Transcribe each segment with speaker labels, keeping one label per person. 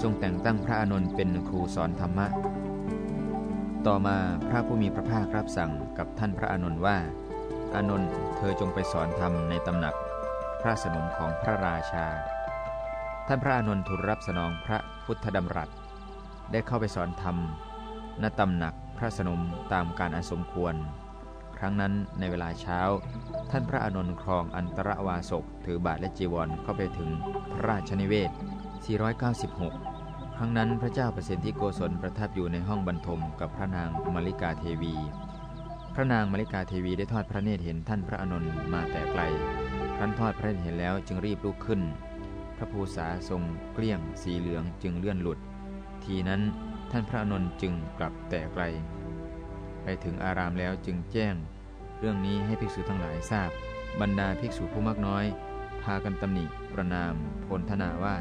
Speaker 1: ทรงแต่งตั้งพระอานนท์เป็นครูสอนธรรมะ ต่อมาพระผู้มีพระภาครับสั่งกับท่านพระอานนท์ว่า อานนท์เธอจงไปสอนธรรมในตำหนักพระสนมของพระราชา ท่านพระอานนท์ทูลรับสนองพระพุทธดำรัส ได้เข้าไปสอนธรรมณตำหนักพระสนมตามการอันสมควร ครั้งนั้นในเวลาเช้า ท่านพระอานนท์ครองอันตรวาสกถือบาทและจีวรเข้าไปถึงพระราชนิเวศ 496 ครั้งนั้นพระเจ้าประสิทธิโกศลประทับอยู่ในห้องบรรทมกับพระนางมาริกาเทวี พระนางมาริกาเทวีได้ทอดพระเนตรเห็นท่านพระอานนท์มาแต่ไกลครั้นทอดพระเนตรเห็นแล้วจึงรีบลุกขึ้น พระภูษาทรงเกลี้ยงสีเหลืองจึงเลื่อนหลุด ทีนั้นท่านพระอานนท์จึงกลับแต่ไกล ไปถึงอารามแล้วจึงแจ้ง เรื่องนี้ให้ภิกษุทั้งหลายทราบ บรรดาภิกษุผู้มากน้อย พากันตำหนิประนามพลธนาว่า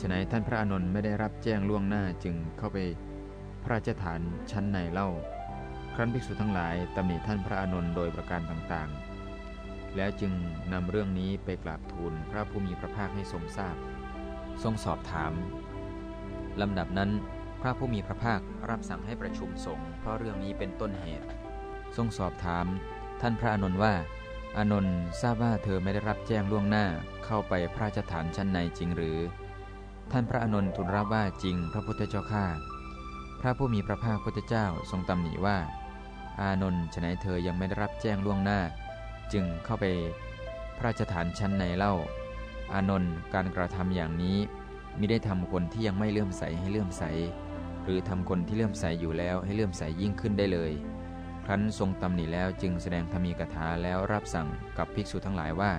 Speaker 1: ฉนัยท่านพระอนนท์ไม่ได้รับแจ้งล่วงหน้าจึงเข้าไปพระราชฐานชั้นในเล่า ครั้นภิกษุทั้งหลายตำหนิท่านพระอนนท์โดยประการต่างๆ แล้วจึงนำเรื่องนี้ไปกราบทูลพระผู้มีพระภาคให้ทรงทราบ ทรงสอบถามลำดับนั้นพระผู้มีพระภาครับสั่งให้ประชุมสงฆ์เพราะเรื่องนี้เป็นต้นเหตุ ทรงสอบถามท่านพระอนนท์ว่า อนนท์ทราบว่าเธอไม่ได้รับแจ้งล่วงหน้าเข้าไปพระราชฐานชั้นในจริงหรือ ท่านพระอานนท์ทูลรับว่าจริงพระพุทธเจ้าข้าพระผู้มีพระภาคพุทธเจ้าทรงตำหนิว่า อานนท์ฉนัยเธอยังไม่ได้รับแจ้งล่วงหน้า จึงเข้าไปพระราชฐานชั้นในเล่า อานนท์การกระทำอย่างนี้มิได้ทำคนที่ยังไม่เลื่อมใสให้เลื่อมใส หรือทำคนที่เลื่อมใสอยู่แล้วให้เลื่อมใสยิ่งขึ้นได้เลย ครั้นทรงตำหนิแล้วจึงแสดงธรรมีกถาแล้วรับสั่งกับภิกษุทั้งหลายว่า